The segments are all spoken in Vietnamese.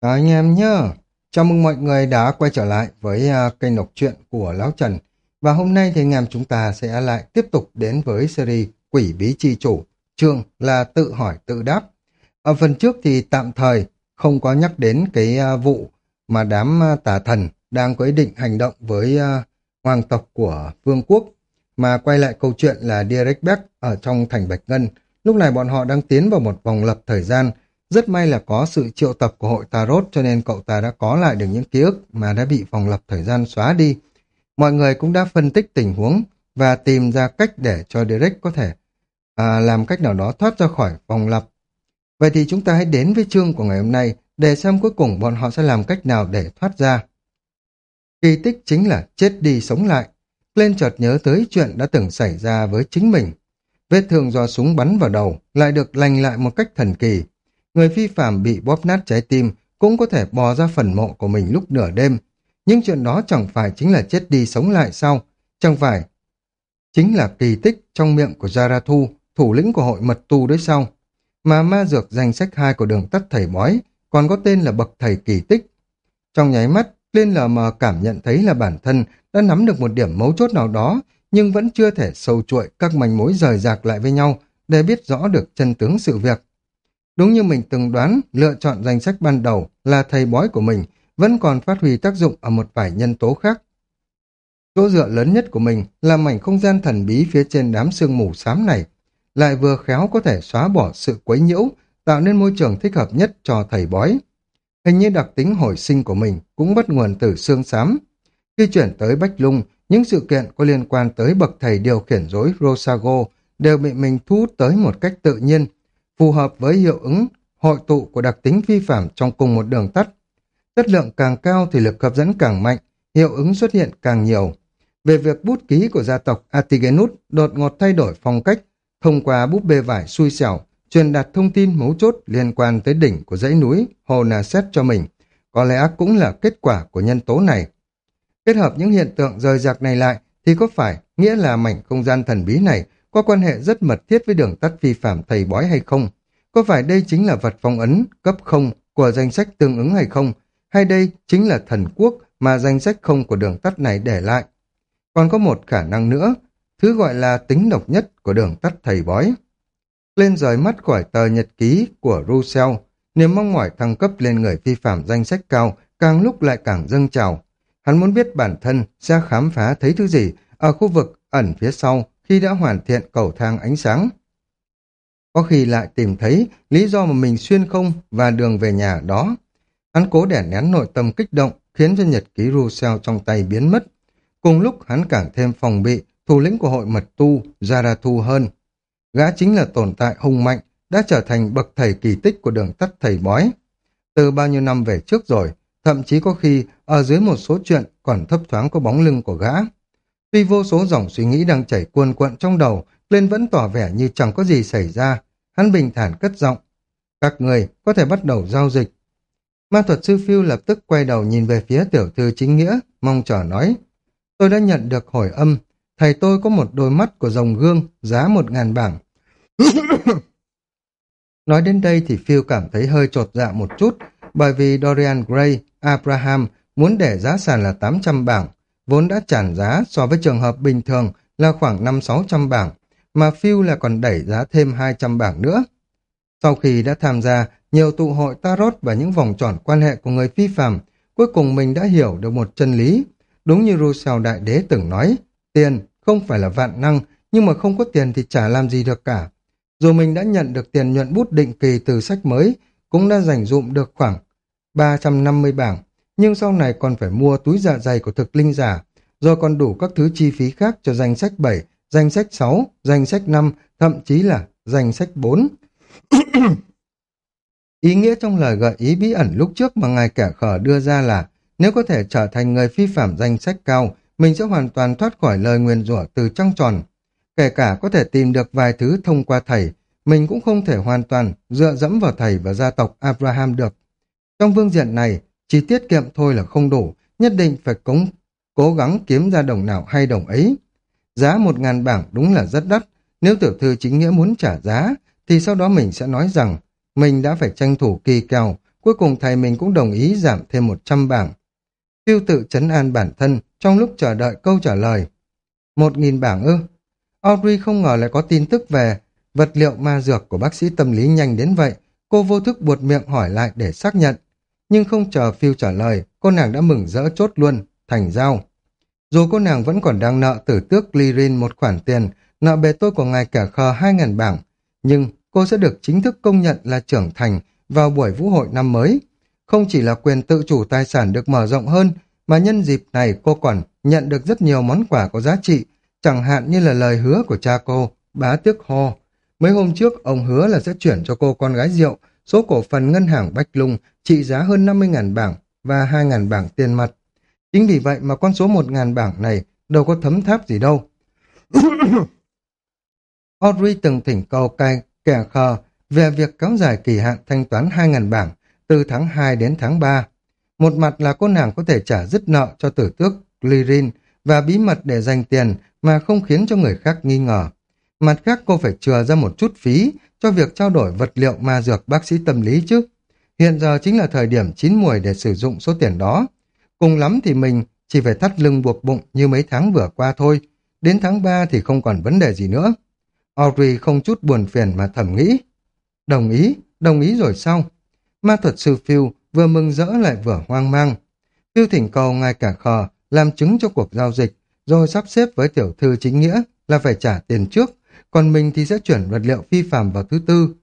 À, anh em nhá. Chào mừng mọi người đã quay trở lại với uh, kênh đọc truyện của Lão Trần. Và hôm nay thì anh em chúng ta sẽ lại tiếp tục đến với series Quỷ Bí Chi Chủ. Chương là tự hỏi tự đáp. Ở phần trước thì tạm thời không có nhắc đến cái uh, vụ mà đám uh, tà thần đang có ý định hành động với uh, hoàng tộc của vương quốc. Mà quay lại câu chuyện là Direct Beck ở trong thành Bạch Ngân. Lúc này bọn họ đang tiến vào một vòng lập thời gian rất may là có sự triệu tập của hội Tarot cho nên cậu ta đã có lại được những ký ức mà đã bị vòng lập thời gian xóa đi. Mọi người cũng đã phân tích tình huống và tìm ra cách để cho Derek có thể à, làm cách nào đó thoát ra khỏi vòng lập. Vậy thì chúng ta hãy đến với chương của ngày hôm nay để xem cuối cùng bọn họ sẽ làm cách nào để thoát ra. Kỳ tích chính là chết đi sống lại. Lên chợt nhớ tới chuyện đã từng xảy ra với chính mình. Vết thương do súng bắn vào đầu lại được lành lại một cách thần kỳ người phi phạm bị bóp nát trái tim cũng có thể bò ra phần mộ của mình lúc nửa đêm. Nhưng chuyện đó chẳng phải chính là chết đi sống lại sao? Chẳng phải chính là kỳ tích trong miệng của Zarathu, thủ lĩnh của hội mật tu đấy sao? Mà ma dược danh sách hai của đường tắt thầy bói còn có tên là bậc thầy kỳ tích. Trong nháy mắt, Liên lờ mờ cảm nhận thấy là bản thân đã nắm được một điểm mấu chốt nào đó nhưng vẫn chưa thể sâu chuỗi các manh mối rời rạc lại với nhau để biết rõ được chân tướng sự việc. Đúng như mình từng đoán, lựa chọn danh sách ban đầu là thầy bói của mình vẫn còn phát huy tác dụng ở một vài nhân tố khác. Chỗ dựa lớn nhất của mình là mảnh không gian thần bí phía trên đám sương mù xám này, lại vừa khéo có thể xóa bỏ sự quấy nhiễu, tạo nên môi trường thích hợp nhất cho thầy bói. Hình như đặc tính hồi sinh của mình cũng bắt nguồn từ xương xám. Khi chuyển tới Bách Lung, những sự kiện có liên quan tới bậc thầy điều khiển rối Rosago đều bị mình thu tới một cách tự nhiên, phù hợp với hiệu ứng hội tụ của đặc tính vi phạm trong cùng một đường tắt. Chất lượng càng cao thì lực hấp dẫn càng mạnh, hiệu ứng xuất hiện càng nhiều. Về việc bút ký của gia tộc Atigenus đột ngột thay đổi phong cách thông qua búp bê vải xui xẻo, truyền đạt thông tin mấu chốt liên quan tới đỉnh của dãy núi Hồ Nà Xét cho mình, có lẽ cũng là kết quả của nhân tố này. Kết hợp những hiện tượng rời rạc này lại thì có phải nghĩa là mảnh không gian thần bí này có quan hệ rất mật thiết với đường tắt vi phạm thầy bói hay không? Có phải đây chính là vật phong ấn cấp không của danh sách tương ứng hay không? Hay đây chính là thần quốc mà danh sách không của đường tắt này để lại? Còn có một khả năng nữa, thứ gọi là tính độc nhất của đường tắt thầy bói. Lên rời mắt khỏi tờ nhật ký của Russell, niềm mong mỏi thăng cấp lên người vi phạm danh sách cao càng lúc lại càng dâng trào. Hắn muốn biết bản thân sẽ khám phá thấy thứ gì ở khu vực ẩn phía sau khi đã hoàn thiện cầu thang ánh sáng. Có khi lại tìm thấy lý do mà mình xuyên không và đường về nhà đó. Hắn cố đẻ nén nội tâm kích động, khiến cho nhật ký Russell trong tay biến mất. Cùng lúc hắn càng thêm phòng bị, thủ lĩnh của hội mật tu, Zarathu hơn. Gã chính là tồn tại hùng mạnh, đã trở thành bậc thầy kỳ tích của đường tắt thầy bói. Từ bao nhiêu năm về trước rồi, thậm chí có khi ở dưới một số chuyện còn thấp thoáng có bóng lưng của gã. Tuy vô số dòng suy nghĩ đang chảy cuồn cuộn trong đầu, lên vẫn tỏ vẻ như chẳng có gì xảy ra. Hắn bình thản cất giọng. Các người có thể bắt đầu giao dịch. Ma thuật sư Phiêu lập tức quay đầu nhìn về phía tiểu thư chính nghĩa, mong chờ nói. Tôi đã nhận được hồi âm, thầy tôi có một đôi mắt của rồng gương, giá một ngàn bảng. Nói đến đây thì Phiêu cảm thấy hơi trột dạ một chút, bởi vì Dorian Gray, Abraham muốn để giá sàn là 800 bảng, vốn đã tràn giá so với trường hợp bình thường là khoảng 5-600 bảng, mà Phil là còn đẩy giá thêm 200 bảng nữa. Sau khi đã tham gia nhiều tụ hội tarot và những vòng tròn quan hệ của người phi phàm, cuối cùng mình đã hiểu được một chân lý. Đúng như Rousseau Đại Đế từng nói, tiền không phải là vạn năng, nhưng mà không có tiền thì chả làm gì được cả. Dù mình đã nhận được tiền nhuận bút định kỳ từ sách mới, cũng đã dành dụm được khoảng 350 bảng, nhưng sau này còn phải mua túi dạ dày của thực linh giả, rồi còn đủ các thứ chi phí khác cho danh sách 7, danh sách 6, danh sách 5, thậm chí là danh sách 4. ý nghĩa trong lời gợi ý bí ẩn lúc trước mà ngài kẻ khở đưa ra là nếu có thể trở thành người phi phạm danh sách cao, mình sẽ hoàn toàn thoát khỏi lời nguyền rủa từ trăng tròn. Kể cả có thể tìm được vài thứ thông qua thầy, mình cũng không thể hoàn toàn dựa dẫm vào thầy và gia tộc Abraham được. Trong vương diện này, chỉ tiết kiệm thôi là không đủ, nhất định phải cống, cố gắng kiếm ra đồng nào hay đồng ấy. Giá một ngàn bảng đúng là rất đắt, nếu tiểu thư chính nghĩa muốn trả giá, thì sau đó mình sẽ nói rằng mình đã phải tranh thủ kỳ kèo cuối cùng thầy mình cũng đồng ý giảm thêm 100 bảng. Phiêu tự chấn an bản thân trong lúc chờ đợi câu trả lời. Một nghìn bảng ư? Audrey không ngờ lại có tin tức về vật liệu ma dược của bác sĩ tâm lý nhanh đến vậy. Cô vô thức buột miệng hỏi lại để xác nhận. Nhưng không chờ Phiêu trả lời, cô nàng đã mừng rỡ chốt luôn, thành giao. Dù cô nàng vẫn còn đang nợ tử tước Lirin một khoản tiền, nợ bề tôi của ngài cả khờ 2.000 bảng, nhưng cô sẽ được chính thức công nhận là trưởng thành vào buổi vũ hội năm mới. Không chỉ là quyền tự chủ tài sản được mở rộng hơn, mà nhân dịp này cô còn nhận được rất nhiều món quà có giá trị, chẳng hạn như là lời hứa của cha cô, bá tước Ho. Mấy hôm trước, ông hứa là sẽ chuyển cho cô con gái rượu, số cổ phần ngân hàng Bách Lung trị giá hơn 50.000 bảng và 2.000 bảng tiền mặt. Chính vì vậy mà con số 1.000 bảng này đâu có thấm tháp gì đâu. Audrey từng thỉnh cầu cai kẻ khờ về việc kéo dài kỳ hạn thanh toán 2.000 bảng từ tháng 2 đến tháng 3. Một mặt là cô nàng có thể trả dứt nợ cho tử tước Lirin và bí mật để dành tiền mà không khiến cho người khác nghi ngờ. Mặt khác, cô phải chừa ra một chút phí cho việc trao đổi vật liệu ma dược bác sĩ tâm lý chứ. Hiện giờ chính là thời điểm chín mùi để sử dụng số tiền đó. Cùng lắm thì mình chỉ phải thắt lưng buộc bụng như mấy tháng vừa qua thôi. Đến tháng 3 thì không còn vấn đề gì nữa. Audrey không chút buồn phiền mà thầm nghĩ. Đồng ý, đồng ý rồi sao? Ma thuật sư Phil vừa mừng rỡ lại vừa hoang mang. Phil thỉnh cầu ngài cả khờ làm chứng cho cuộc giao dịch, rồi sắp xếp với tiểu thư chính nghĩa là phải trả tiền trước, còn mình thì sẽ chuyển vật liệu phi phạm vào thứ tư.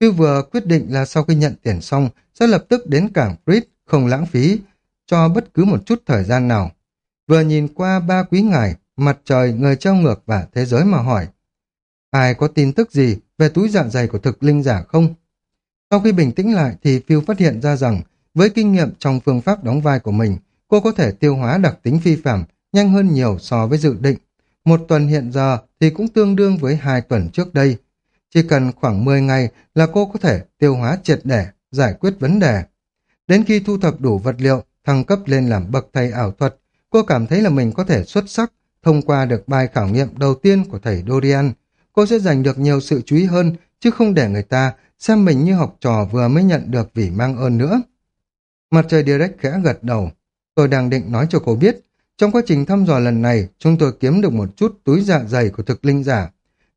phiêu vừa quyết định là sau khi nhận tiền xong sẽ lập tức đến cảng Brit, không lãng phí, cho bất cứ một chút thời gian nào. Vừa nhìn qua ba quý ngài, mặt trời, người treo ngược và thế giới mà hỏi. Ai có tin tức gì về túi dạ dày của thực linh giả không? Sau khi bình tĩnh lại thì Phil phát hiện ra rằng với kinh nghiệm trong phương pháp đóng vai của mình, cô có thể tiêu hóa đặc tính phi phạm nhanh hơn nhiều so với dự định. Một tuần hiện giờ thì cũng tương đương với hai tuần trước đây. Chỉ cần khoảng 10 ngày là cô có thể tiêu hóa triệt để, giải quyết vấn đề. Đến khi thu thập đủ vật liệu, thăng cấp lên làm bậc thầy ảo thuật, cô cảm thấy là mình có thể xuất sắc thông qua được bài khảo nghiệm đầu tiên của thầy Dorian. Cô sẽ giành được nhiều sự chú ý hơn, chứ không để người ta xem mình như học trò vừa mới nhận được vì mang ơn nữa. Mặt trời Direct khẽ gật đầu. Tôi đang định nói cho cô biết, trong quá trình thăm dò lần này, chúng tôi kiếm được một chút túi dạ dày của thực linh giả.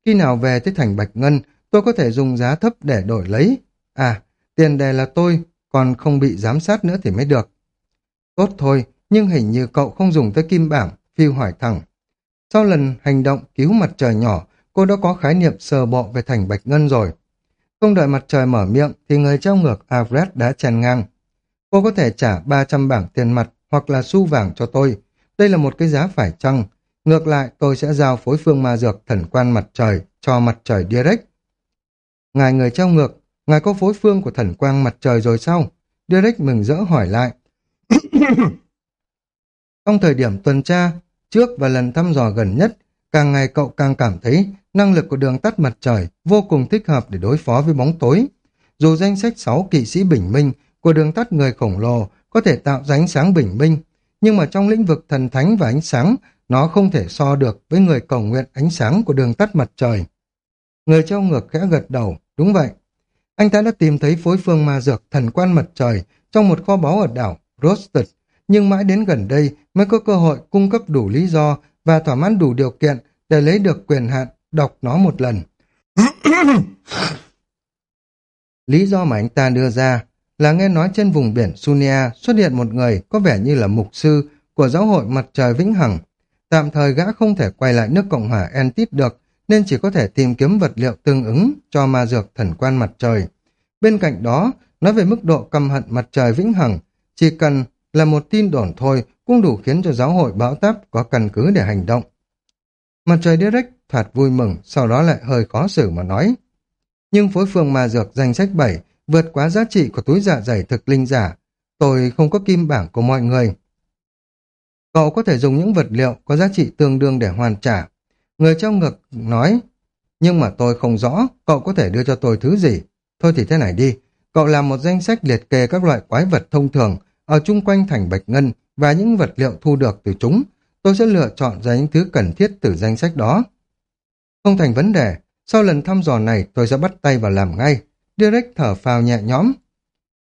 Khi nào về tới thành Bạch Ngân, tôi có thể dùng giá thấp để đổi lấy. À, tiền đề là tôi, còn không bị giám sát nữa thì mới được. Tốt thôi, nhưng hình như cậu không dùng tới kim bảng, phiêu hỏi thẳng. Sau lần hành động cứu mặt trời nhỏ, cô đã có khái niệm sờ bộ về thành Bạch Ngân rồi. Không đợi mặt trời mở miệng thì người trao ngược Avret đã chèn ngang. Cô có thể trả 300 bảng tiền mặt hoặc là xu vàng cho tôi. Đây là một cái giá phải chăng. Ngược lại tôi sẽ giao phối phương ma dược thần quan mặt trời cho mặt trời direct. Ngài người trao ngược, ngài có phối phương của thần quang mặt trời rồi sao? Direct mừng rỡ hỏi lại. Trong thời điểm tuần tra, trước và lần thăm dò gần nhất, càng ngày cậu càng cảm thấy năng lực của đường tắt mặt trời vô cùng thích hợp để đối phó với bóng tối. Dù danh sách 6 kỵ sĩ bình minh của đường tắt người khổng lồ có thể tạo ra ánh sáng bình minh, nhưng mà trong lĩnh vực thần thánh và ánh sáng, nó không thể so được với người cầu nguyện ánh sáng của đường tắt mặt trời. Người trao ngược khẽ gật đầu, đúng vậy. Anh ta đã tìm thấy phối phương ma dược thần quan mặt trời trong một kho báu ở đảo Rosted, nhưng mãi đến gần đây mới có cơ hội cung cấp đủ lý do và thỏa mãn đủ điều kiện để lấy được quyền hạn đọc nó một lần. lý do mà anh ta đưa ra là nghe nói trên vùng biển Sunia xuất hiện một người có vẻ như là mục sư của giáo hội mặt trời vĩnh hằng. Tạm thời gã không thể quay lại nước Cộng hòa Entit được, nên chỉ có thể tìm kiếm vật liệu tương ứng cho ma dược thần quan mặt trời. Bên cạnh đó, nói về mức độ căm hận mặt trời vĩnh hằng, chỉ cần là một tin đồn thôi cũng đủ khiến cho giáo hội bão táp có căn cứ để hành động. Mặt trời Direct thoạt vui mừng, sau đó lại hơi khó xử mà nói. Nhưng phối phương ma dược danh sách 7 vượt quá giá trị của túi dạ dày thực linh giả. Tôi không có kim bảng của mọi người. Cậu có thể dùng những vật liệu có giá trị tương đương để hoàn trả. Người trong ngực nói, nhưng mà tôi không rõ cậu có thể đưa cho tôi thứ gì. Thôi thì thế này đi, cậu làm một danh sách liệt kê các loại quái vật thông thường ở chung quanh thành Bạch Ngân và những vật liệu thu được từ chúng. Tôi sẽ lựa chọn ra những thứ cần thiết từ danh sách đó. Không thành vấn đề, sau lần thăm dò này tôi sẽ bắt tay vào làm ngay. Derek thở phào nhẹ nhõm.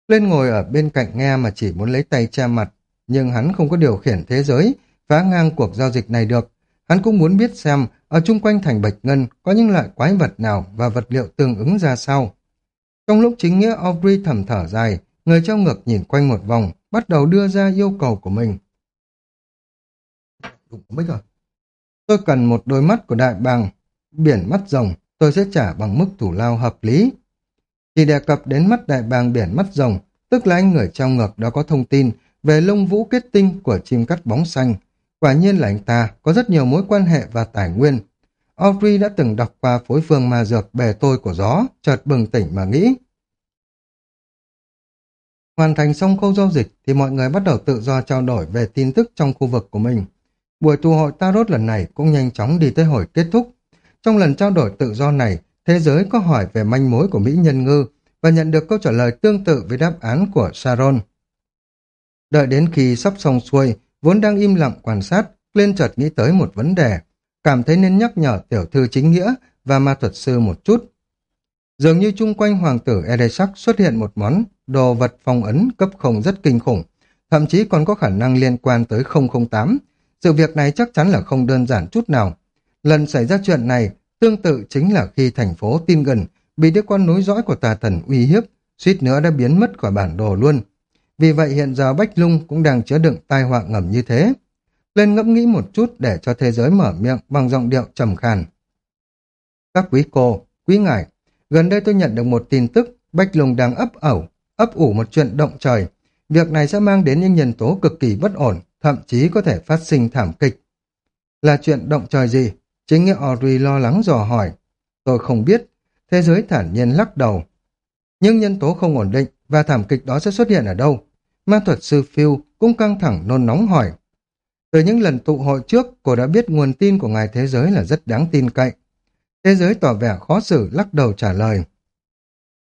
Lên ngồi ở bên cạnh nghe mà chỉ muốn lấy tay che mặt, nhưng hắn không có điều khiển thế giới, phá ngang cuộc giao dịch này được. Hắn cũng muốn biết xem ở chung quanh thành Bạch Ngân có những loại quái vật nào và vật liệu tương ứng ra sao. Trong lúc chính nghĩa Aubrey thầm thở dài, người treo ngược nhìn quanh một vòng, bắt đầu đưa ra yêu cầu của mình. Đúng rồi. À? Tôi cần một đôi mắt của đại bàng, biển mắt rồng, tôi sẽ trả bằng mức thủ lao hợp lý. Chỉ đề cập đến mắt đại bàng biển mắt rồng, tức là anh người trong ngực đã có thông tin về lông vũ kết tinh của chim cắt bóng xanh. Quả nhiên là anh ta có rất nhiều mối quan hệ và tài nguyên. Audrey đã từng đọc qua phối phương ma dược bề tôi của gió, chợt bừng tỉnh mà nghĩ. Hoàn thành xong khâu giao dịch thì mọi người bắt đầu tự do trao đổi về tin tức trong khu vực của mình. Buổi tụ hội Tarot lần này cũng nhanh chóng đi tới hồi kết thúc. Trong lần trao đổi tự do này, thế giới có hỏi về manh mối của Mỹ Nhân Ngư và nhận được câu trả lời tương tự với đáp án của Sharon. Đợi đến khi sắp xong xuôi, vốn đang im lặng quan sát, lên chợt nghĩ tới một vấn đề, cảm thấy nên nhắc nhở tiểu thư chính nghĩa và ma thuật sư một chút. Dường như chung quanh hoàng tử Edesak xuất hiện một món đồ vật phong ấn cấp không rất kinh khủng, thậm chí còn có khả năng liên quan tới 008. Sự việc này chắc chắn là không đơn giản chút nào. Lần xảy ra chuyện này, tương tự chính là khi thành phố tin gần bị đứa con nối dõi của tà thần uy hiếp, suýt nữa đã biến mất khỏi bản đồ luôn. Vì vậy hiện giờ Bách Lung cũng đang chứa đựng tai họa ngầm như thế. Lên ngẫm nghĩ một chút để cho thế giới mở miệng bằng giọng điệu trầm khàn. Các quý cô, quý ngài, gần đây tôi nhận được một tin tức Bách Lung đang ấp ẩu, ấp ủ một chuyện động trời. Việc này sẽ mang đến những nhân tố cực kỳ bất ổn, thậm chí có thể phát sinh thảm kịch. Là chuyện động trời gì? Chính nghĩa Audrey lo lắng dò hỏi. Tôi không biết. Thế giới thản nhiên lắc đầu. Nhưng nhân tố không ổn định và thảm kịch đó sẽ xuất hiện ở đâu? Ma thuật sư Phil cũng căng thẳng nôn nóng hỏi. Từ những lần tụ hội trước, cô đã biết nguồn tin của ngài thế giới là rất đáng tin cậy. Thế giới tỏ vẻ khó xử lắc đầu trả lời.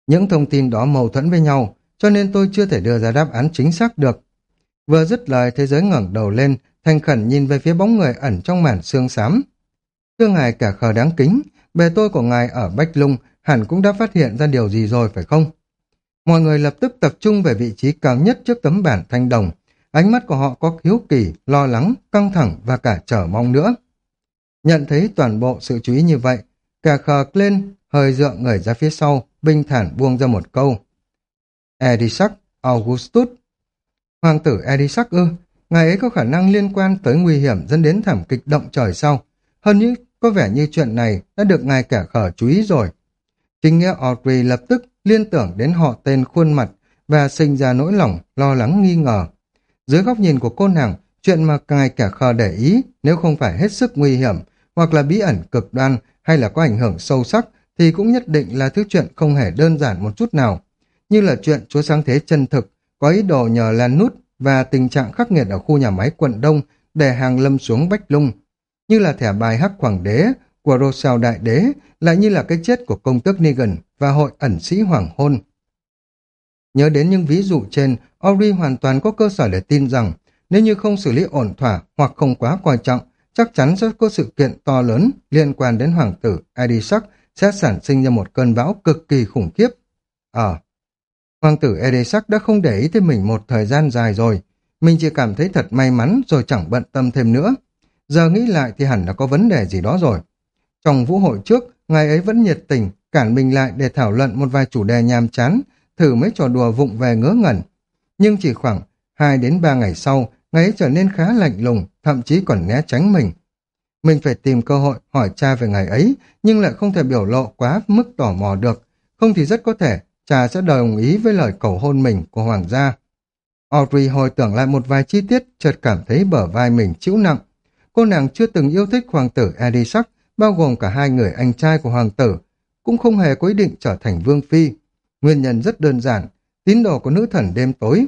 Những thông tin đó mâu thuẫn với nhau, cho nên tôi chưa thể đưa ra đáp án chính xác được. Vừa dứt lời, thế giới ngẩng đầu lên, thành khẩn nhìn về phía bóng người ẩn trong màn xương xám. Thưa ngài cả khờ đáng kính, bề tôi của ngài ở Bách Lung hẳn cũng đã phát hiện ra điều gì rồi phải không? Mọi người lập tức tập trung về vị trí cao nhất trước tấm bản thanh đồng. Ánh mắt của họ có hiếu kỳ, lo lắng, căng thẳng và cả chờ mong nữa. Nhận thấy toàn bộ sự chú ý như vậy, cả khờ lên, hơi dựa người ra phía sau, bình thản buông ra một câu. Edisac Augustus Hoàng tử Edisac ư, ngài ấy có khả năng liên quan tới nguy hiểm dẫn đến thảm kịch động trời sau. Hơn nữa, có vẻ như chuyện này đã được ngài kẻ khờ chú ý rồi. Chính nghĩa Audrey lập tức liên tưởng đến họ tên khuôn mặt và sinh ra nỗi lòng, lo lắng nghi ngờ. Dưới góc nhìn của cô nàng, chuyện mà ngài kẻ khờ để ý nếu không phải hết sức nguy hiểm hoặc là bí ẩn cực đoan hay là có ảnh hưởng sâu sắc thì cũng nhất định là thứ chuyện không hề đơn giản một chút nào. Như là chuyện chúa sáng thế chân thực, có ý đồ nhờ lan nút và tình trạng khắc nghiệt ở khu nhà máy quận Đông để hàng lâm xuống Bách Lung. Như là thẻ bài hắc hoàng đế của Rosal đại đế, lại như là cái chết của công tước Negan và hội ẩn sĩ hoàng hôn. Nhớ đến những ví dụ trên, Ori hoàn toàn có cơ sở để tin rằng nếu như không xử lý ổn thỏa hoặc không quá quan trọng, chắc chắn sẽ có sự kiện to lớn liên quan đến hoàng tử Edisak sẽ sản sinh ra một cơn bão cực kỳ khủng khiếp. Ờ, hoàng tử Edisak đã không để ý tới mình một thời gian dài rồi. Mình chỉ cảm thấy thật may mắn rồi chẳng bận tâm thêm nữa. Giờ nghĩ lại thì hẳn là có vấn đề gì đó rồi. Trong vũ hội trước, ngài ấy vẫn nhiệt tình, cản mình lại để thảo luận một vài chủ đề nhàm chán, thử mấy trò đùa vụng về ngớ ngẩn. Nhưng chỉ khoảng 2 đến 3 ngày sau, ngài ấy trở nên khá lạnh lùng, thậm chí còn né tránh mình. Mình phải tìm cơ hội hỏi cha về ngày ấy, nhưng lại không thể biểu lộ quá mức tò mò được. Không thì rất có thể cha sẽ đồng ý với lời cầu hôn mình của hoàng gia. Audrey hồi tưởng lại một vài chi tiết, chợt cảm thấy bờ vai mình chịu nặng. Cô nàng chưa từng yêu thích hoàng tử Edisak, bao gồm cả hai người anh trai của hoàng tử, cũng không hề có ý định trở thành vương phi. Nguyên nhân rất đơn giản, tín đồ của nữ thần đêm tối.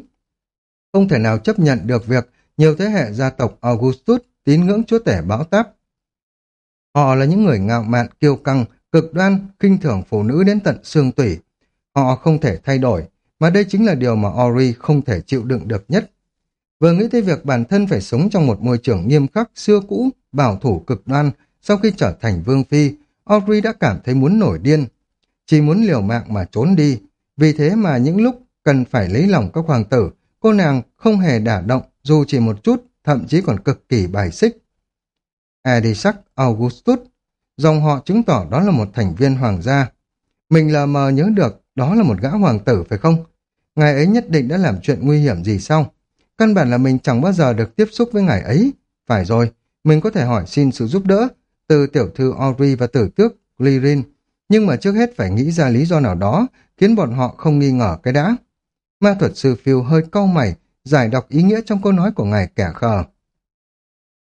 Không thể nào chấp nhận được việc nhiều thế hệ gia tộc Augustus tín ngưỡng chúa tể bão táp. Họ là những người ngạo mạn, kiêu căng, cực đoan, khinh thường phụ nữ đến tận xương tủy. Họ không thể thay đổi, mà đây chính là điều mà Ori không thể chịu đựng được nhất. Vừa nghĩ tới việc bản thân phải sống trong một môi trường nghiêm khắc, xưa cũ, bảo thủ cực đoan, sau khi trở thành vương phi, Audrey đã cảm thấy muốn nổi điên. Chỉ muốn liều mạng mà trốn đi. Vì thế mà những lúc cần phải lấy lòng các hoàng tử, cô nàng không hề đả động dù chỉ một chút, thậm chí còn cực kỳ bài xích. Edisac Augustus, dòng họ chứng tỏ đó là một thành viên hoàng gia. Mình lờ mờ nhớ được đó là một gã hoàng tử phải không? Ngài ấy nhất định đã làm chuyện nguy hiểm gì xong. Căn bản là mình chẳng bao giờ được tiếp xúc với ngài ấy. Phải rồi, mình có thể hỏi xin sự giúp đỡ từ tiểu thư Audrey và tử tước Lirin, nhưng mà trước hết phải nghĩ ra lý do nào đó khiến bọn họ không nghi ngờ cái đã. Ma thuật sư Phil hơi cau mày, giải đọc ý nghĩa trong câu nói của ngài kẻ khờ.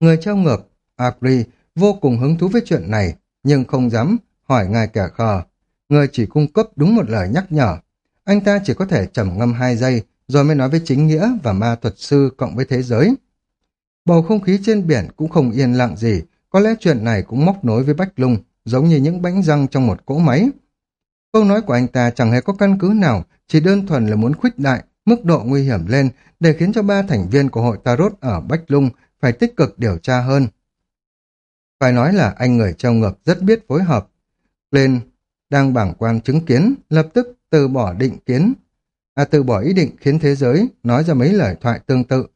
Người treo ngược, Agri, vô cùng hứng thú với chuyện này, nhưng không dám hỏi ngài kẻ khờ. Người chỉ cung cấp đúng một lời nhắc nhở. Anh ta chỉ có thể trầm ngâm hai giây, rồi mới nói với chính nghĩa và ma thuật sư cộng với thế giới. Bầu không khí trên biển cũng không yên lặng gì, có lẽ chuyện này cũng móc nối với Bách Lung, giống như những bánh răng trong một cỗ máy. Câu nói của anh ta chẳng hề có căn cứ nào, chỉ đơn thuần là muốn khuếch đại mức độ nguy hiểm lên để khiến cho ba thành viên của hội Tarot ở Bách Lung phải tích cực điều tra hơn. Phải nói là anh người treo ngược rất biết phối hợp. Lên đang bảng quan chứng kiến, lập tức từ bỏ định kiến, à từ bỏ ý định khiến thế giới nói ra mấy lời thoại tương tự.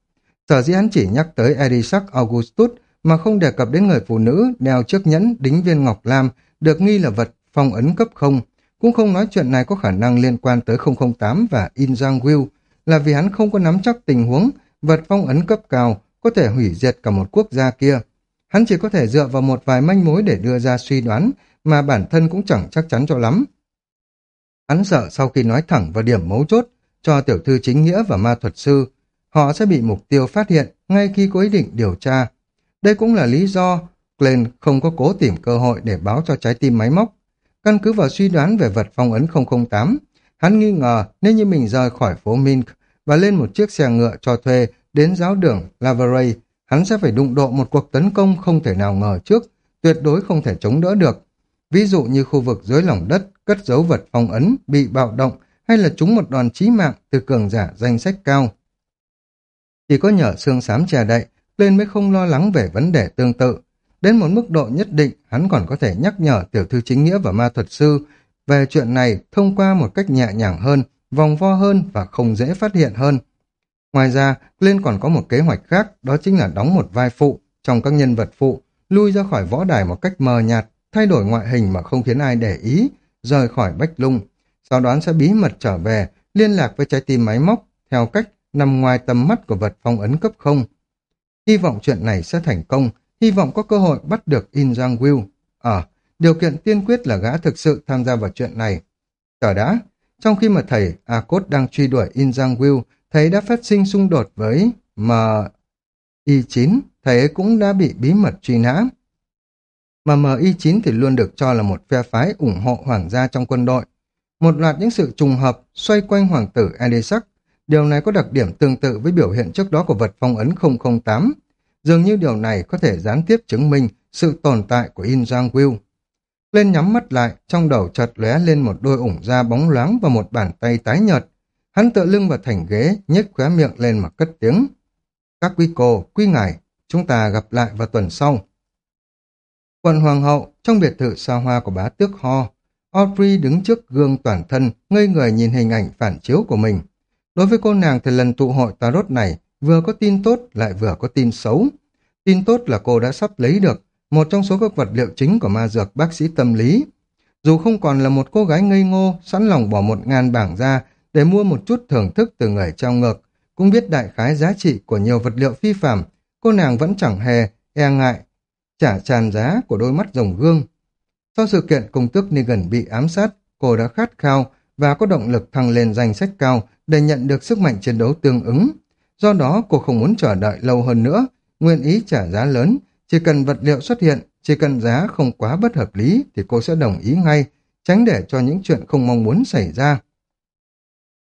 Sở dĩ hắn chỉ nhắc tới Edisac Augustus mà không đề cập đến người phụ nữ đeo chiếc nhẫn đính viên ngọc lam được nghi là vật phong ấn cấp không, cũng không nói chuyện này có khả năng liên quan tới 008 và In Giang Will, là vì hắn không có nắm chắc tình huống vật phong ấn cấp cao có thể hủy diệt cả một quốc gia kia. Hắn chỉ có thể dựa vào một vài manh mối để đưa ra suy đoán mà bản thân cũng chẳng chắc chắn cho lắm. Hắn sợ sau khi nói thẳng vào điểm mấu chốt cho tiểu thư chính nghĩa và ma thuật sư, họ sẽ bị mục tiêu phát hiện ngay khi có ý định điều tra. Đây cũng là lý do Glenn không có cố tìm cơ hội để báo cho trái tim máy móc. Căn cứ vào suy đoán về vật phong ấn 008, hắn nghi ngờ nếu như mình rời khỏi phố Mink và lên một chiếc xe ngựa cho thuê đến giáo đường Lavaray, hắn sẽ phải đụng độ một cuộc tấn công không thể nào ngờ trước, tuyệt đối không thể chống đỡ được. Ví dụ như khu vực dưới lòng đất cất dấu vật phong ấn bị bạo động hay là trúng một đòn chí mạng từ cường giả danh sách cao. Chỉ có nhờ xương xám che đậy, lên mới không lo lắng về vấn đề tương tự. Đến một mức độ nhất định, hắn còn có thể nhắc nhở tiểu thư chính nghĩa và ma thuật sư về chuyện này thông qua một cách nhẹ nhàng hơn, vòng vo hơn và không dễ phát hiện hơn. Ngoài ra, Glenn còn có một kế hoạch khác, đó chính là đóng một vai phụ trong các nhân vật phụ, lui ra khỏi võ đài một cách mờ nhạt, thay đổi ngoại hình mà không khiến ai để ý, rời khỏi Bách Lung. Sau đó sẽ bí mật trở về, liên lạc với trái tim máy móc, theo cách nằm ngoài tầm mắt của vật phong ấn cấp không. Hy vọng chuyện này sẽ thành công, hy vọng có cơ hội bắt được In Giang Will. Ờ, điều kiện tiên quyết là gã thực sự tham gia vào chuyện này. Chờ đã, trong khi mà thầy A Cốt đang truy đuổi In Giang Will, thầy đã phát sinh xung đột với M. Y9, thầy ấy cũng đã bị bí mật truy nã. Mà MI9 thì luôn được cho là một phe phái ủng hộ hoàng gia trong quân đội. Một loạt những sự trùng hợp xoay quanh hoàng tử Elisak, Điều này có đặc điểm tương tự với biểu hiện trước đó của vật phong ấn 008. Dường như điều này có thể gián tiếp chứng minh sự tồn tại của In Giang Will. Lên nhắm mắt lại, trong đầu chợt lóe lên một đôi ủng da bóng loáng và một bàn tay tái nhợt. Hắn tựa lưng vào thành ghế, nhếch khóe miệng lên mà cất tiếng. Các quý cô, quý ngài, chúng ta gặp lại vào tuần sau. Quận Hoàng hậu, trong biệt thự xa hoa của bá tước Ho, Audrey đứng trước gương toàn thân, ngây người nhìn hình ảnh phản chiếu của mình. Đối với cô nàng thì lần tụ hội tarot này vừa có tin tốt lại vừa có tin xấu. Tin tốt là cô đã sắp lấy được một trong số các vật liệu chính của ma dược bác sĩ tâm lý. Dù không còn là một cô gái ngây ngô, sẵn lòng bỏ một ngàn bảng ra để mua một chút thưởng thức từ người trao ngược, cũng biết đại khái giá trị của nhiều vật liệu phi phạm, cô nàng vẫn chẳng hề e ngại trả tràn giá của đôi mắt rồng gương. Sau sự kiện công tước Negan bị ám sát, cô đã khát khao và có động lực thăng lên danh sách cao để nhận được sức mạnh chiến đấu tương ứng. Do đó cô không muốn chờ đợi lâu hơn nữa, nguyện ý trả giá lớn, chỉ cần vật liệu xuất hiện, chỉ cần giá không quá bất hợp lý thì cô sẽ đồng ý ngay, tránh để cho những chuyện không mong muốn xảy ra.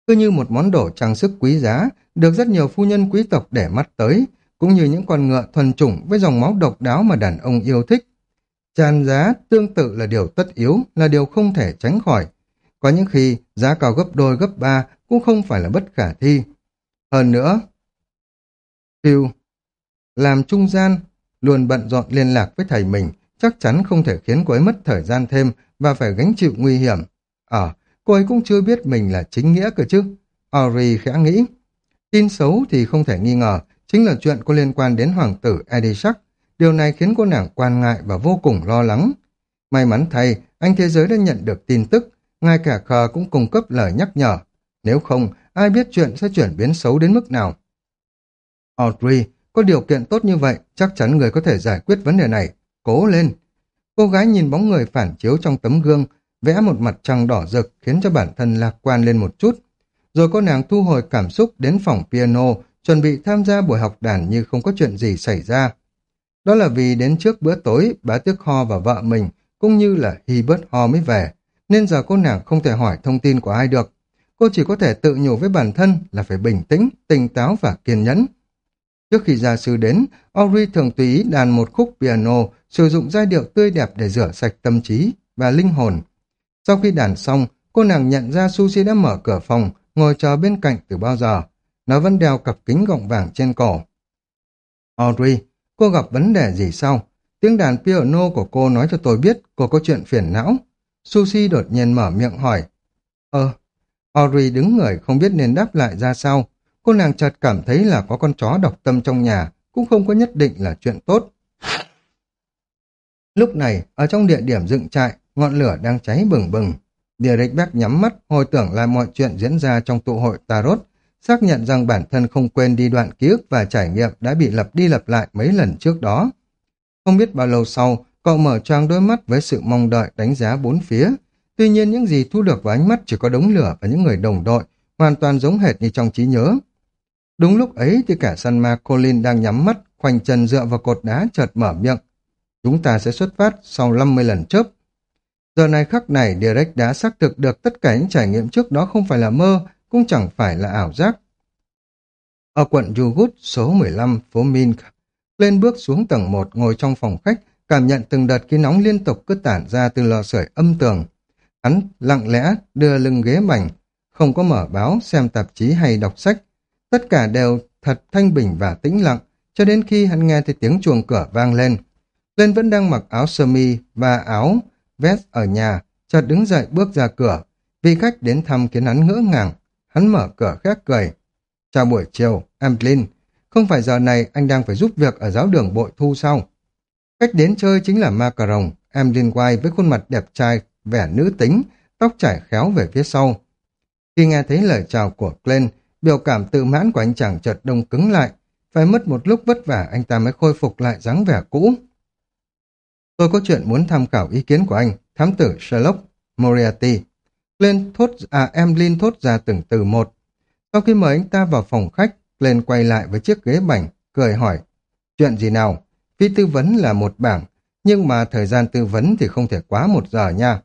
Cứ như một món đồ trang sức quý giá, được rất nhiều phu nhân quý tộc để mắt tới, cũng như những con ngựa thuần chủng với dòng máu độc đáo mà đàn ông yêu thích. Tràn giá tương tự là điều tất yếu, là điều không thể tránh khỏi. Có những khi giá cao gấp đôi gấp ba cũng không phải là bất khả thi. Hơn nữa, Phil làm trung gian, luôn bận rộn liên lạc với thầy mình, chắc chắn không thể khiến cô ấy mất thời gian thêm và phải gánh chịu nguy hiểm. Ờ, cô ấy cũng chưa biết mình là chính nghĩa cơ chứ. Ori khẽ nghĩ. Tin xấu thì không thể nghi ngờ, chính là chuyện có liên quan đến hoàng tử Edishak. Điều này khiến cô nàng quan ngại và vô cùng lo lắng. May mắn thay, anh thế giới đã nhận được tin tức, ngay cả khờ cũng cung cấp lời nhắc nhở. Nếu không, ai biết chuyện sẽ chuyển biến xấu đến mức nào. Audrey, có điều kiện tốt như vậy, chắc chắn người có thể giải quyết vấn đề này. Cố lên! Cô gái nhìn bóng người phản chiếu trong tấm gương, vẽ một mặt trăng đỏ rực khiến cho bản thân lạc quan lên một chút. Rồi cô nàng thu hồi cảm xúc đến phòng piano, chuẩn bị tham gia buổi học đàn như không có chuyện gì xảy ra. Đó là vì đến trước bữa tối, bá tước Ho và vợ mình, cũng như là Hubert Ho mới về, nên giờ cô nàng không thể hỏi thông tin của ai được. Cô chỉ có thể tự nhủ với bản thân là phải bình tĩnh, tỉnh táo và kiên nhẫn. Trước khi gia sư đến, ori thường tùy ý đàn một khúc piano, sử dụng giai điệu tươi đẹp để rửa sạch tâm trí và linh hồn. Sau khi đàn xong, cô nàng nhận ra Sushi đã mở cửa phòng, ngồi chờ bên cạnh từ bao giờ. Nó vẫn đeo cặp kính gọng vàng trên cổ. Audrey, cô gặp vấn đề gì sao? Tiếng đàn piano của cô nói cho tôi biết cô có chuyện phiền não. Sushi đột nhiên mở miệng hỏi. Ờ, Audrey đứng người không biết nên đáp lại ra sao. Cô nàng chợt cảm thấy là có con chó độc tâm trong nhà, cũng không có nhất định là chuyện tốt. Lúc này, ở trong địa điểm dựng trại, ngọn lửa đang cháy bừng bừng. Derek Beck nhắm mắt, hồi tưởng lại mọi chuyện diễn ra trong tụ hội Tarot, xác nhận rằng bản thân không quên đi đoạn ký ức và trải nghiệm đã bị lặp đi lặp lại mấy lần trước đó. Không biết bao lâu sau, cậu mở choang đôi mắt với sự mong đợi đánh giá bốn phía. Tuy nhiên những gì thu được vào ánh mắt chỉ có đống lửa và những người đồng đội, hoàn toàn giống hệt như trong trí nhớ. Đúng lúc ấy thì cả săn ma Colin đang nhắm mắt, khoanh chân dựa vào cột đá chợt mở miệng. Chúng ta sẽ xuất phát sau 50 lần chớp. Giờ này khắc này, Derek đã xác thực được tất cả những trải nghiệm trước đó không phải là mơ, cũng chẳng phải là ảo giác. Ở quận Yugut, số 15, phố Mink, lên bước xuống tầng 1 ngồi trong phòng khách, cảm nhận từng đợt khí nóng liên tục cứ tản ra từ lò sưởi âm tường. Hắn lặng lẽ đưa lưng ghế mảnh không có mở báo, xem tạp chí hay đọc sách. Tất cả đều thật thanh bình và tĩnh lặng, cho đến khi hắn nghe thấy tiếng chuồng cửa vang lên. Lên vẫn đang mặc áo sơ mi và áo vest ở nhà, chợt đứng dậy bước ra cửa. Vị khách đến thăm khiến hắn ngỡ ngàng, hắn mở cửa khét cười. Chào buổi chiều, Amblin. Không phải giờ này anh đang phải giúp việc ở giáo đường bội thu sao? Cách đến chơi chính là Macaron, Amblin quay với khuôn mặt đẹp trai, vẻ nữ tính, tóc trải khéo về phía sau. Khi nghe thấy lời chào của Glenn, biểu cảm tự mãn của anh chàng chợt đông cứng lại. Phải mất một lúc vất vả anh ta mới khôi phục lại dáng vẻ cũ. Tôi có chuyện muốn tham khảo ý kiến của anh, thám tử Sherlock Moriarty. Lên thốt, à Emlyn thốt ra từng từ một. Sau khi mời anh ta vào phòng khách, Glenn quay lại với chiếc ghế bành, cười hỏi. Chuyện gì nào? Phí tư vấn là một bảng, nhưng mà thời gian tư vấn thì không thể quá một giờ nha.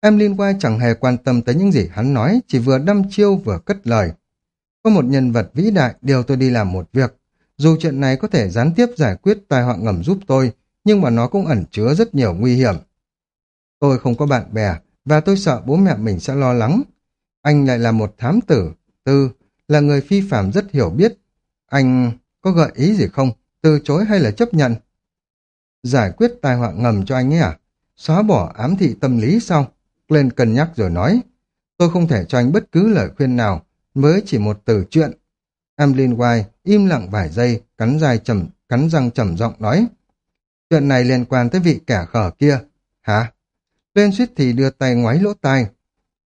Em Emlyn quay chẳng hề quan tâm tới những gì hắn nói, chỉ vừa đâm chiêu vừa cất lời. Có một nhân vật vĩ đại điều tôi đi làm một việc. Dù chuyện này có thể gián tiếp giải quyết tai họa ngầm giúp tôi, nhưng mà nó cũng ẩn chứa rất nhiều nguy hiểm. Tôi không có bạn bè, và tôi sợ bố mẹ mình sẽ lo lắng. Anh lại là một thám tử, tư, là người phi phạm rất hiểu biết. Anh có gợi ý gì không? Từ chối hay là chấp nhận? Giải quyết tai họa ngầm cho anh ấy à? Xóa bỏ ám thị tâm lý sao? Lên cân nhắc rồi nói. Tôi không thể cho anh bất cứ lời khuyên nào, mới chỉ một từ chuyện. Amlin White im lặng vài giây, cắn dài trầm, cắn răng trầm giọng nói. Chuyện này liên quan tới vị kẻ khở kia. Hả? Lên suýt thì đưa tay ngoáy lỗ tai.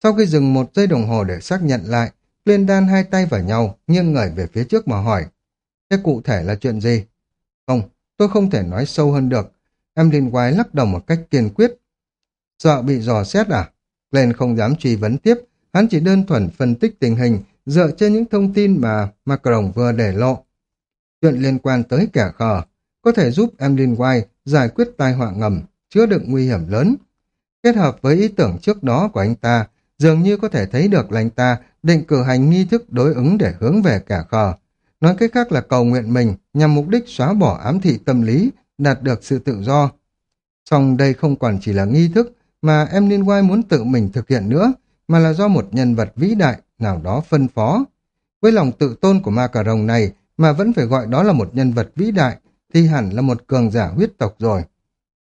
Sau khi dừng một giây đồng hồ để xác nhận lại, lên đan hai tay vào nhau, nghiêng người về phía trước mà hỏi. Thế cụ thể là chuyện gì? Không, tôi không thể nói sâu hơn được. Em liên quái lắc đầu một cách kiên quyết. Sợ bị dò xét à? Lên không dám truy vấn tiếp, hắn chỉ đơn thuần phân tích tình hình dựa trên những thông tin mà Macron vừa để lộ. Chuyện liên quan tới kẻ khờ, có thể giúp em Emlyn White giải quyết tai họa ngầm, chứa đựng nguy hiểm lớn. Kết hợp với ý tưởng trước đó của anh ta, dường như có thể thấy được là anh ta định cử hành nghi thức đối ứng để hướng về kẻ khờ. Nói cách khác là cầu nguyện mình nhằm mục đích xóa bỏ ám thị tâm lý, đạt được sự tự do. Song đây không còn chỉ là nghi thức mà em liên quan muốn tự mình thực hiện nữa, mà là do một nhân vật vĩ đại nào đó phân phó. Với lòng tự tôn của ma cà rồng này mà vẫn phải gọi đó là một nhân vật vĩ đại thì hẳn là một cường giả huyết tộc rồi.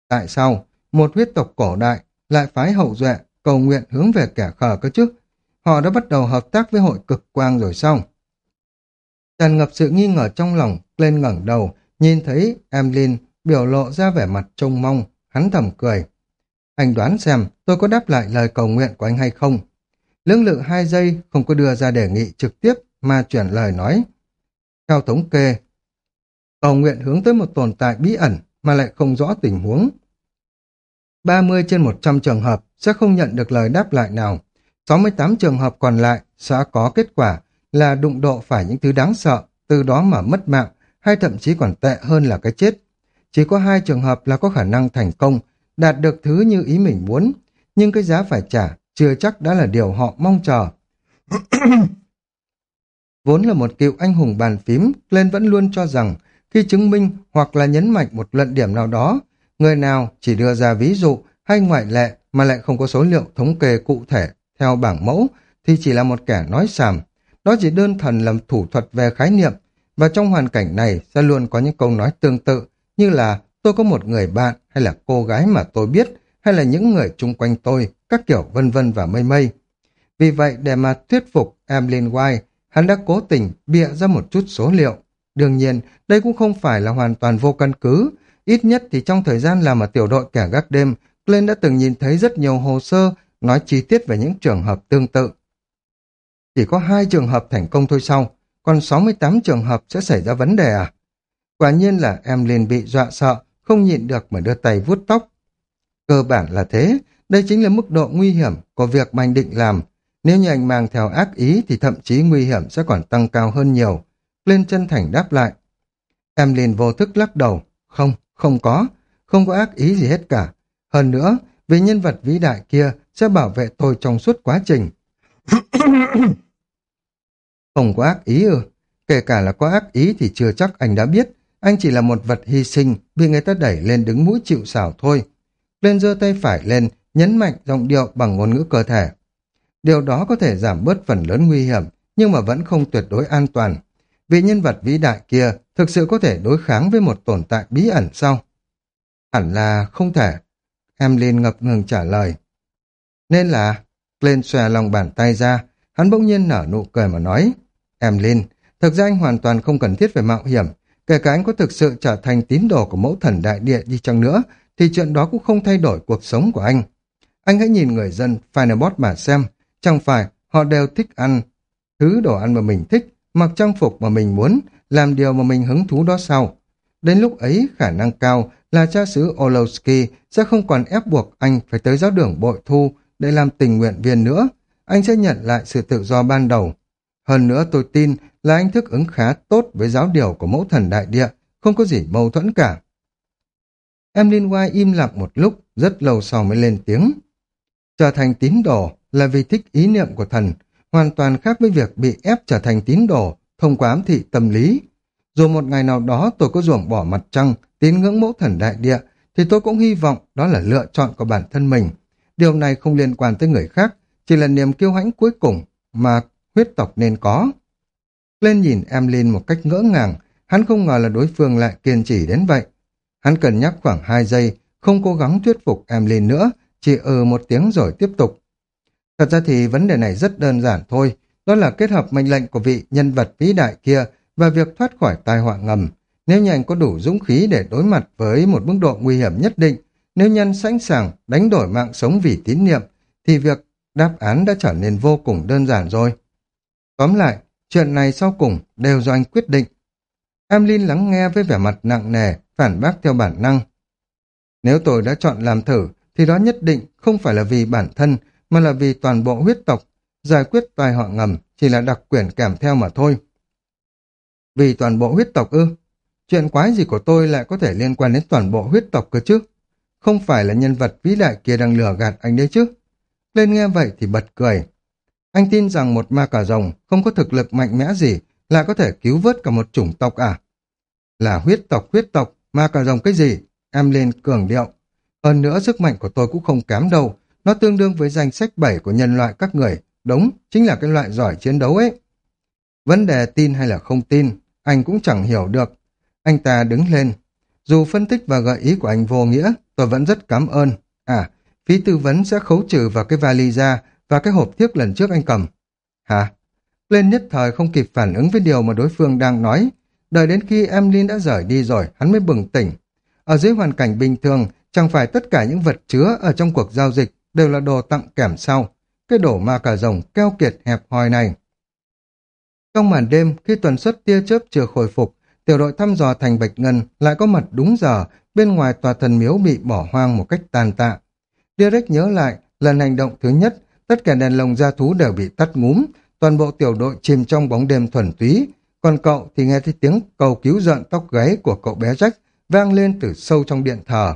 Tại sao một huyết tộc cổ đại lại phái hậu duệ cầu nguyện hướng về kẻ khờ cơ chứ? họ đã bắt đầu hợp tác với hội cực quang rồi sao? Tràn ngập sự nghi ngờ trong lòng, lên ngẩng đầu, nhìn thấy Emlyn biểu lộ ra vẻ mặt trông mong, hắn thầm cười. Anh đoán xem tôi có đáp lại lời cầu nguyện của anh hay không? Lưỡng lự hai giây không có đưa ra đề nghị trực tiếp mà chuyển lời nói. Theo thống kê, cầu nguyện hướng tới một tồn tại bí ẩn mà lại không rõ tình huống. 30 trên 100 trường hợp sẽ không nhận được lời đáp lại nào. 68 trường hợp còn lại sẽ có kết quả là đụng độ phải những thứ đáng sợ, từ đó mà mất mạng, hay thậm chí còn tệ hơn là cái chết. Chỉ có hai trường hợp là có khả năng thành công, đạt được thứ như ý mình muốn, nhưng cái giá phải trả chưa chắc đã là điều họ mong chờ. Vốn là một cựu anh hùng bàn phím, Glenn vẫn luôn cho rằng khi chứng minh hoặc là nhấn mạnh một luận điểm nào đó, người nào chỉ đưa ra ví dụ hay ngoại lệ mà lại không có số liệu thống kê cụ thể theo bảng mẫu thì chỉ là một kẻ nói xàm. Đó chỉ đơn thuần làm thủ thuật về khái niệm và trong hoàn cảnh này sẽ luôn có những câu nói tương tự như là tôi có một người bạn hay là cô gái mà tôi biết hay là những người chung quanh tôi, các kiểu vân vân và mây mây. Vì vậy để mà thuyết phục Emlyn White, hắn đã cố tình bịa ra một chút số liệu. Đương nhiên, đây cũng không phải là hoàn toàn vô căn cứ. Ít nhất thì trong thời gian làm ở tiểu đội kẻ gác đêm, Glenn đã từng nhìn thấy rất nhiều hồ sơ nói chi tiết về những trường hợp tương tự. Chỉ có hai trường hợp thành công thôi sau, còn 68 trường hợp sẽ xảy ra vấn đề à? Quả nhiên là em liền bị dọa sợ, không nhịn được mà đưa tay vuốt tóc. Cơ bản là thế, đây chính là mức độ nguy hiểm của việc mà anh định làm. Nếu như anh mang theo ác ý thì thậm chí nguy hiểm sẽ còn tăng cao hơn nhiều. Lên chân thành đáp lại. Em liền vô thức lắc đầu. Không, không có. Không có ác ý gì hết cả. Hơn nữa, vì nhân vật vĩ đại kia sẽ bảo vệ tôi trong suốt quá trình. không có ác ý ư? Kể cả là có ác ý thì chưa chắc anh đã biết. Anh chỉ là một vật hy sinh bị người ta đẩy lên đứng mũi chịu xảo thôi. Lên giơ tay phải lên, nhấn mạnh giọng điệu bằng ngôn ngữ cơ thể. Điều đó có thể giảm bớt phần lớn nguy hiểm, nhưng mà vẫn không tuyệt đối an toàn. Vị nhân vật vĩ đại kia thực sự có thể đối kháng với một tồn tại bí ẩn sao? Hẳn là không thể. Emlyn ngập ngừng trả lời. Nên là, lên xòe lòng bàn tay ra, hắn bỗng nhiên nở nụ cười mà nói. Emlyn, thực ra anh hoàn toàn không cần thiết phải mạo hiểm. Kể cả anh có thực sự trở thành tín đồ của mẫu thần đại địa đi chăng nữa, thì chuyện đó cũng không thay đổi cuộc sống của anh. Anh hãy nhìn người dân Firebot mà xem, chẳng phải họ đều thích ăn thứ đồ ăn mà mình thích, mặc trang phục mà mình muốn, làm điều mà mình hứng thú đó sau. Đến lúc ấy khả năng cao là cha xứ Olowski sẽ không còn ép buộc anh phải tới giáo đường bội thu để làm tình nguyện viên nữa. Anh sẽ nhận lại sự tự do ban đầu. Hơn nữa tôi tin là anh thức ứng khá tốt với giáo điều của mẫu thần đại địa, không có gì mâu thuẫn cả. Em Liên Hoa im lặng một lúc, rất lâu sau mới lên tiếng. Trở thành tín đồ là vì thích ý niệm của thần, hoàn toàn khác với việc bị ép trở thành tín đồ thông qua ám thị tâm lý. Dù một ngày nào đó tôi có ruộng bỏ mặt trăng, tín ngưỡng mẫu thần đại địa, thì tôi cũng hy vọng đó là lựa chọn của bản thân mình. Điều này không liên quan tới người khác, chỉ là niềm kiêu hãnh cuối cùng mà huyết tộc nên có. Lên nhìn em Linh một cách ngỡ ngàng, hắn không ngờ là đối phương lại kiên trì đến vậy. Hắn cần nhắc khoảng hai giây, không cố gắng thuyết phục em Linh nữa, chỉ ừ một tiếng rồi tiếp tục. Thật ra thì vấn đề này rất đơn giản thôi, đó là kết hợp mệnh lệnh của vị nhân vật vĩ đại kia và việc thoát khỏi tai họa ngầm. Nếu như anh có đủ dũng khí để đối mặt với một mức độ nguy hiểm nhất định, nếu nhân sẵn sàng đánh đổi mạng sống vì tín niệm, thì việc đáp án đã trở nên vô cùng đơn giản rồi. Tóm lại, chuyện này sau cùng đều do anh quyết định. Emlyn lắng nghe với vẻ mặt nặng nề, phản bác theo bản năng. Nếu tôi đã chọn làm thử, thì đó nhất định không phải là vì bản thân, mà là vì toàn bộ huyết tộc. Giải quyết tai họa ngầm chỉ là đặc quyền kèm theo mà thôi. Vì toàn bộ huyết tộc ư? Chuyện quái gì của tôi lại có thể liên quan đến toàn bộ huyết tộc cơ chứ? Không phải là nhân vật vĩ đại kia đang lừa gạt anh đấy chứ? Lên nghe vậy thì bật cười. Anh tin rằng một ma cà rồng không có thực lực mạnh mẽ gì là có thể cứu vớt cả một chủng tộc à? Là huyết tộc huyết tộc, ma cà rồng cái gì? Em lên cường điệu. Hơn nữa sức mạnh của tôi cũng không kém đâu. Nó tương đương với danh sách 7 của nhân loại các người. Đúng, chính là cái loại giỏi chiến đấu ấy. Vấn đề tin hay là không tin, anh cũng chẳng hiểu được. Anh ta đứng lên. Dù phân tích và gợi ý của anh vô nghĩa, tôi vẫn rất cảm ơn. À, phí tư vấn sẽ khấu trừ vào cái vali ra và cái hộp thiếc lần trước anh cầm. Hả? Lên nhất thời không kịp phản ứng với điều mà đối phương đang nói. Đợi đến khi em lin đã rời đi rồi, hắn mới bừng tỉnh. Ở dưới hoàn cảnh bình thường, chẳng phải tất cả những vật chứa ở trong cuộc giao dịch đều là đồ tặng kèm sau. Cái đổ ma cà rồng keo kiệt hẹp hòi này. Trong màn đêm, khi tuần suất tia chớp chưa khôi phục, tiểu đội thăm dò thành Bạch Ngân lại có mặt đúng giờ bên ngoài tòa thần miếu bị bỏ hoang một cách tàn tạ. Derek nhớ lại, lần hành động thứ nhất, tất cả đèn lồng gia thú đều bị tắt ngúm, toàn bộ tiểu đội chìm trong bóng đêm thuần túy, còn cậu thì nghe thấy tiếng cầu cứu giận tóc gáy của cậu bé Jack vang lên từ sâu trong điện thờ.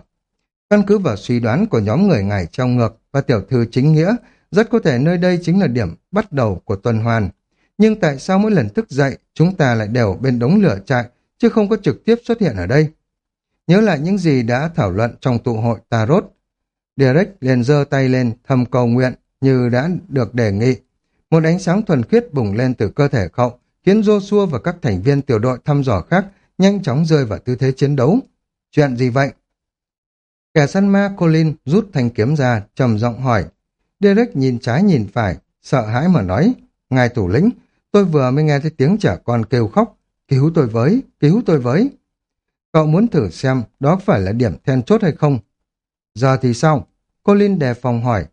Căn cứ vào suy đoán của nhóm người ngài trong ngược và tiểu thư chính nghĩa, rất có thể nơi đây chính là điểm bắt đầu của tuần hoàn. Nhưng tại sao mỗi lần thức dậy, chúng ta lại đều bên đống lửa trại, chứ không có trực tiếp xuất hiện ở đây? Nhớ lại những gì đã thảo luận trong tụ hội Tarot. Derek liền giơ tay lên thầm cầu nguyện như đã được đề nghị. Một ánh sáng thuần khiết bùng lên từ cơ thể cậu, khiến Joshua và các thành viên tiểu đội thăm dò khác nhanh chóng rơi vào tư thế chiến đấu. Chuyện gì vậy? Kẻ săn ma Colin rút thanh kiếm ra, trầm giọng hỏi. Derek nhìn trái nhìn phải, sợ hãi mà nói. Ngài thủ lĩnh, tôi vừa mới nghe thấy tiếng trẻ con kêu khóc. Cứu tôi với, cứu tôi với. Cậu muốn thử xem đó phải là điểm then chốt hay không? Giờ thì sao? Colin đề phòng hỏi.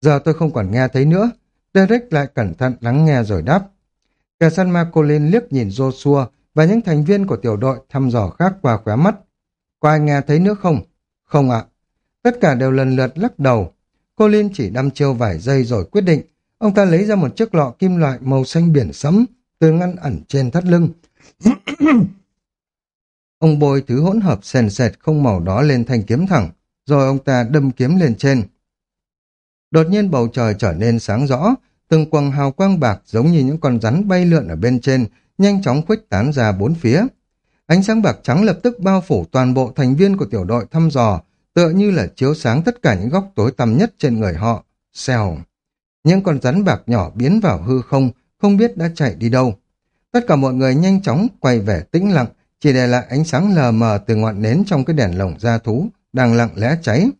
Giờ tôi không còn nghe thấy nữa. Derek lại cẩn thận lắng nghe rồi đáp. Kẻ săn ma Colin liếc nhìn Joshua và những thành viên của tiểu đội thăm dò khác qua khóe mắt. Có ai nghe thấy nữa không? Không ạ. Tất cả đều lần lượt lắc đầu. Cô Linh chỉ đăm chiêu vài giây rồi quyết định. Ông ta lấy ra một chiếc lọ kim loại màu xanh biển sẫm từ ngăn ẩn trên thắt lưng. ông bôi thứ hỗn hợp sền sệt không màu đó lên thanh kiếm thẳng, rồi ông ta đâm kiếm lên trên. Đột nhiên bầu trời trở nên sáng rõ, từng quầng hào quang bạc giống như những con rắn bay lượn ở bên trên, nhanh chóng khuếch tán ra bốn phía. Ánh sáng bạc trắng lập tức bao phủ toàn bộ thành viên của tiểu đội thăm dò, tựa như là chiếu sáng tất cả những góc tối tăm nhất trên người họ. Xèo. Những con rắn bạc nhỏ biến vào hư không, không biết đã chạy đi đâu. Tất cả mọi người nhanh chóng quay về tĩnh lặng, chỉ để lại ánh sáng lờ mờ từ ngọn nến trong cái đèn lồng da thú, đang lặng lẽ cháy.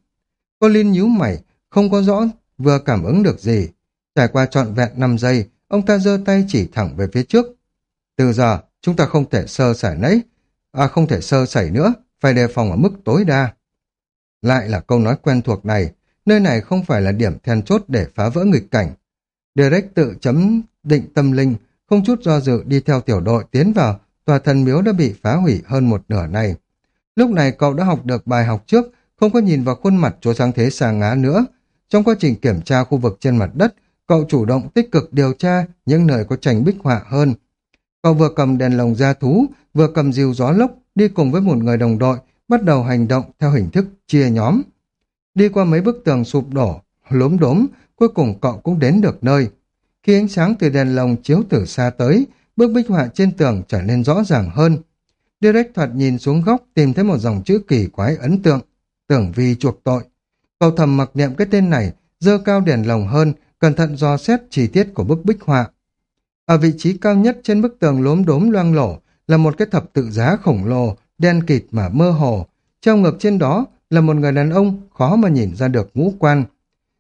Colin nhíu mày, không có rõ vừa cảm ứng được gì. Trải qua trọn vẹn 5 giây, ông ta giơ tay chỉ thẳng về phía trước. Từ giờ, chúng ta không thể sơ sải nấy, à không thể sơ sẩy nữa, phải đề phòng ở mức tối đa. Lại là câu nói quen thuộc này, nơi này không phải là điểm then chốt để phá vỡ nghịch cảnh. Derek tự chấm định tâm linh, không chút do dự đi theo tiểu đội tiến vào, tòa thần miếu đã bị phá hủy hơn một nửa này. Lúc này cậu đã học được bài học trước, không có nhìn vào khuôn mặt chúa sáng thế xa ngá nữa. Trong quá trình kiểm tra khu vực trên mặt đất, cậu chủ động tích cực điều tra những nơi có tranh bích họa hơn. Cậu vừa cầm đèn lồng ra thú, vừa cầm diều gió lốc, đi cùng với một người đồng đội, bắt đầu hành động theo hình thức chia nhóm. Đi qua mấy bức tường sụp đổ, lốm đốm, cuối cùng cậu cũng đến được nơi. Khi ánh sáng từ đèn lồng chiếu từ xa tới, bức bích họa trên tường trở nên rõ ràng hơn. Direct thoạt nhìn xuống góc tìm thấy một dòng chữ kỳ quái ấn tượng, tưởng vì chuộc tội. Cậu thầm mặc niệm cái tên này, dơ cao đèn lồng hơn, cẩn thận do xét chi tiết của bức bích họa. Ở vị trí cao nhất trên bức tường lốm đốm loang lổ là một cái thập tự giá khổng lồ, đen kịt mà mơ hồ. Trong ngực trên đó là một người đàn ông khó mà nhìn ra được ngũ quan.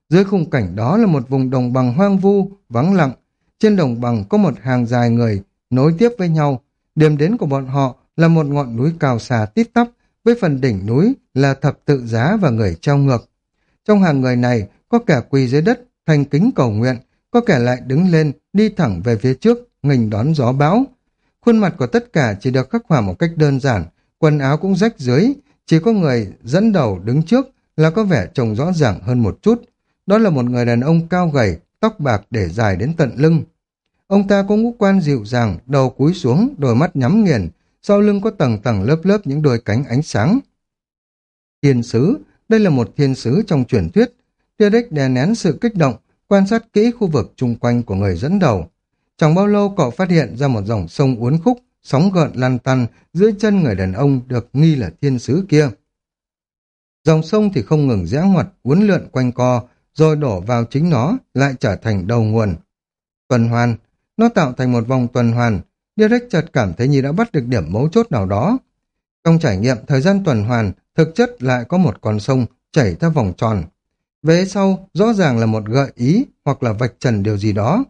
Dưới khung cảnh đó là một vùng đồng bằng hoang vu, vắng lặng. Trên đồng bằng có một hàng dài người nối tiếp với nhau. Điểm đến của bọn họ là một ngọn núi cao xà tít tắp, với phần đỉnh núi là thập tự giá và người treo ngược. Trong hàng người này có kẻ quỳ dưới đất, thành kính cầu nguyện, có kẻ lại đứng lên, đi thẳng về phía trước, nghình đón gió bão. Khuôn mặt của tất cả chỉ được khắc họa một cách đơn giản, quần áo cũng rách dưới, chỉ có người dẫn đầu đứng trước là có vẻ trông rõ ràng hơn một chút. Đó là một người đàn ông cao gầy, tóc bạc để dài đến tận lưng. Ông ta có ngũ quan dịu dàng, đầu cúi xuống, đôi mắt nhắm nghiền, sau lưng có tầng tầng lớp lớp những đôi cánh ánh sáng. Thiên sứ, đây là một thiên sứ trong truyền thuyết. Derek đè nén sự kích động, quan sát kỹ khu vực chung quanh của người dẫn đầu. Chẳng bao lâu cậu phát hiện ra một dòng sông uốn khúc, sóng gợn lăn tăn dưới chân người đàn ông được nghi là thiên sứ kia. Dòng sông thì không ngừng rẽ ngoặt, uốn lượn quanh co, rồi đổ vào chính nó, lại trở thành đầu nguồn. Tuần hoàn, nó tạo thành một vòng tuần hoàn, Derek chợt cảm thấy như đã bắt được điểm mấu chốt nào đó. Trong trải nghiệm thời gian tuần hoàn, thực chất lại có một con sông chảy theo vòng tròn. Về sau, rõ ràng là một gợi ý hoặc là vạch trần điều gì đó.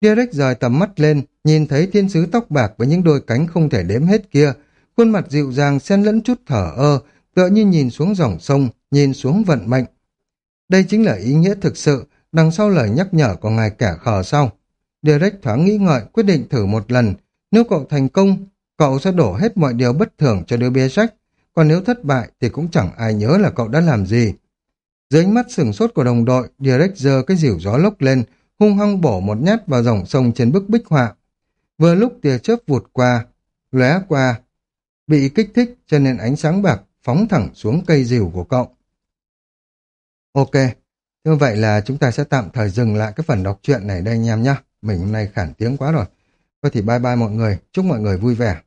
Derek rời tầm mắt lên, nhìn thấy thiên sứ tóc bạc với những đôi cánh không thể đếm hết kia, khuôn mặt dịu dàng xen lẫn chút thở ơ, tựa như nhìn xuống dòng sông, nhìn xuống vận mệnh. Đây chính là ý nghĩa thực sự, đằng sau lời nhắc nhở của ngài kẻ khờ sau. Derek thoáng nghĩ ngợi, quyết định thử một lần. Nếu cậu thành công, cậu sẽ đổ hết mọi điều bất thường cho đứa bé sách. Còn nếu thất bại thì cũng chẳng ai nhớ là cậu đã làm gì. Dưới ánh mắt sừng sốt của đồng đội, Direct giơ cái dìu gió lốc lên, hung hăng bổ một nhát vào dòng sông trên bức bích họa. Vừa lúc tia chớp vụt qua, lóe qua, bị kích thích cho nên ánh sáng bạc phóng thẳng xuống cây dìu của cậu. Ok, như vậy là chúng ta sẽ tạm thời dừng lại cái phần đọc truyện này đây anh em nhé. Mình hôm nay khản tiếng quá rồi. Thôi thì bye bye mọi người, chúc mọi người vui vẻ.